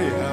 idea.